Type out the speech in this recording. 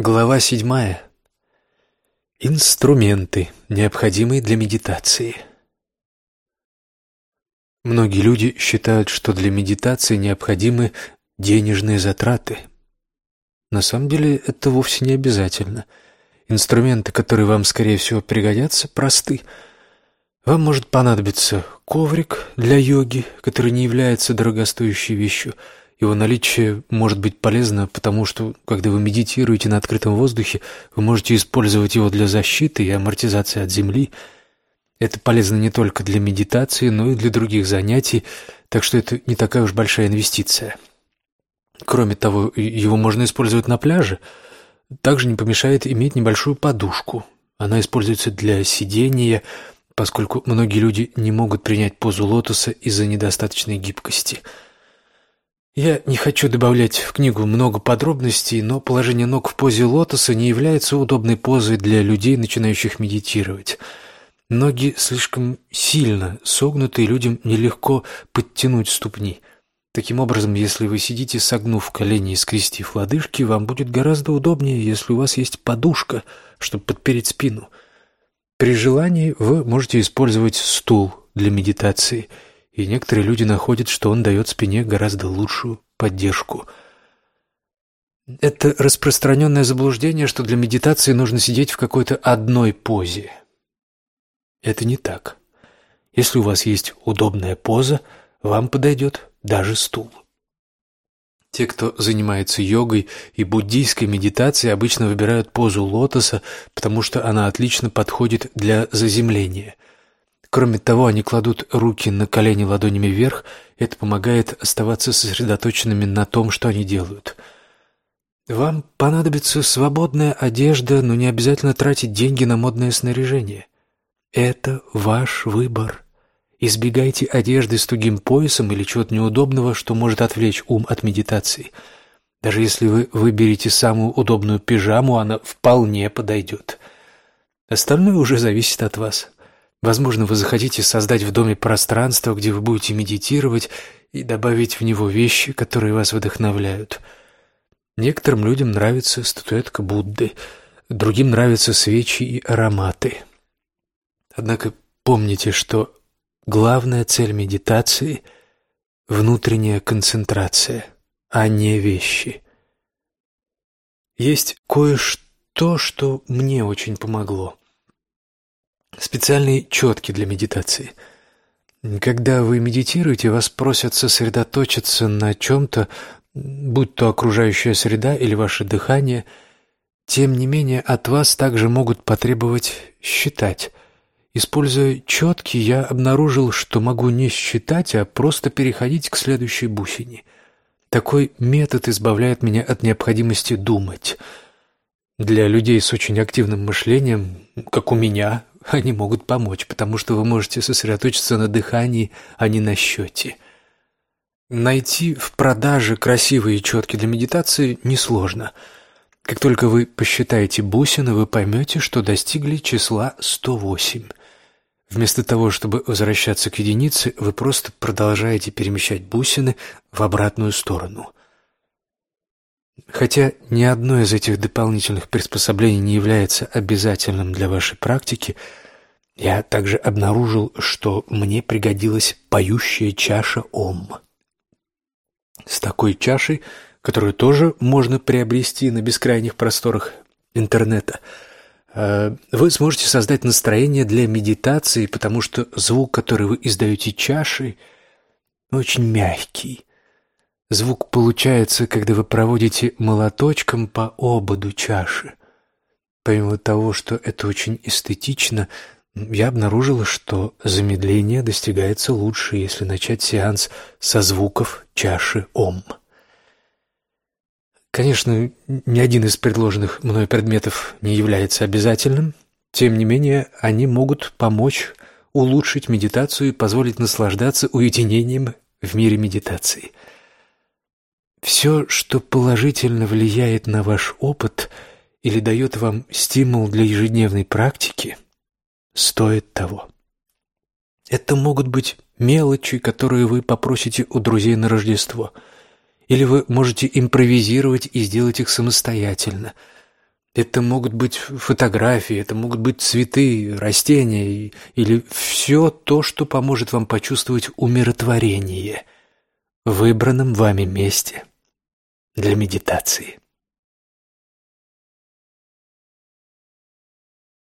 Глава седьмая. Инструменты, необходимые для медитации. Многие люди считают, что для медитации необходимы денежные затраты. На самом деле это вовсе не обязательно. Инструменты, которые вам, скорее всего, пригодятся, просты. Вам может понадобиться коврик для йоги, который не является дорогостоящей вещью – его наличие может быть полезно, потому что, когда вы медитируете на открытом воздухе, вы можете использовать его для защиты и амортизации от земли. Это полезно не только для медитации, но и для других занятий, так что это не такая уж большая инвестиция. Кроме того, его можно использовать на пляже. Также не помешает иметь небольшую подушку. Она используется для сидения, поскольку многие люди не могут принять позу лотоса из-за недостаточной гибкости – я не хочу добавлять в книгу много подробностей, но положение ног в позе лотоса не является удобной позой для людей, начинающих медитировать. Ноги слишком сильно согнуты, и людям нелегко подтянуть ступни. Таким образом, если вы сидите, согнув колени и скрестив лодыжки, вам будет гораздо удобнее, если у вас есть подушка, чтобы подпереть спину. При желании вы можете использовать стул для медитации – и некоторые люди находят, что он дает спине гораздо лучшую поддержку. Это распространенное заблуждение, что для медитации нужно сидеть в какой-то одной позе. Это не так. Если у вас есть удобная поза, вам подойдет даже стул. Те, кто занимается йогой и буддийской медитацией, обычно выбирают позу лотоса, потому что она отлично подходит для заземления – Кроме того, они кладут руки на колени ладонями вверх, это помогает оставаться сосредоточенными на том, что они делают. Вам понадобится свободная одежда, но не обязательно тратить деньги на модное снаряжение. Это ваш выбор. Избегайте одежды с тугим поясом или чего-то неудобного, что может отвлечь ум от медитации. Даже если вы выберете самую удобную пижаму, она вполне подойдет. Остальное уже зависит от вас. Возможно, вы захотите создать в доме пространство, где вы будете медитировать и добавить в него вещи, которые вас вдохновляют. Некоторым людям нравится статуэтка Будды, другим нравятся свечи и ароматы. Однако помните, что главная цель медитации — внутренняя концентрация, а не вещи. Есть кое-что, что мне очень помогло. Специальные четки для медитации. Когда вы медитируете, вас просят сосредоточиться на чем-то, будь то окружающая среда или ваше дыхание. Тем не менее, от вас также могут потребовать считать. Используя четки, я обнаружил, что могу не считать, а просто переходить к следующей бусине. Такой метод избавляет меня от необходимости думать. Для людей с очень активным мышлением, как у меня, они могут помочь, потому что вы можете сосредоточиться на дыхании, а не на счете. Найти в продаже красивые четки для медитации несложно. Как только вы посчитаете бусины, вы поймете, что достигли числа 108. Вместо того, чтобы возвращаться к единице, вы просто продолжаете перемещать бусины в обратную сторону. Хотя ни одно из этих дополнительных приспособлений не является обязательным для вашей практики, я также обнаружил, что мне пригодилась поющая чаша Ом. С такой чашей, которую тоже можно приобрести на бескрайних просторах интернета, э, вы сможете создать настроение для медитации, потому что звук, который вы издаете чашей, очень мягкий. Звук получается, когда вы проводите молоточком по ободу чаши. Помимо того, что это очень эстетично, я обнаружила, что замедление достигается лучше, если начать сеанс со звуков чаши Ом. Конечно, ни один из предложенных мной предметов не является обязательным, тем не менее они могут помочь улучшить медитацию и позволить наслаждаться уединением в мире медитации – все, что положительно влияет на ваш опыт или дает вам стимул для ежедневной практики, стоит того. Это могут быть мелочи, которые вы попросите у друзей на Рождество, или вы можете импровизировать и сделать их самостоятельно. Это могут быть фотографии, это могут быть цветы, растения или все то, что поможет вам почувствовать умиротворение выбранном вами месте для медитации.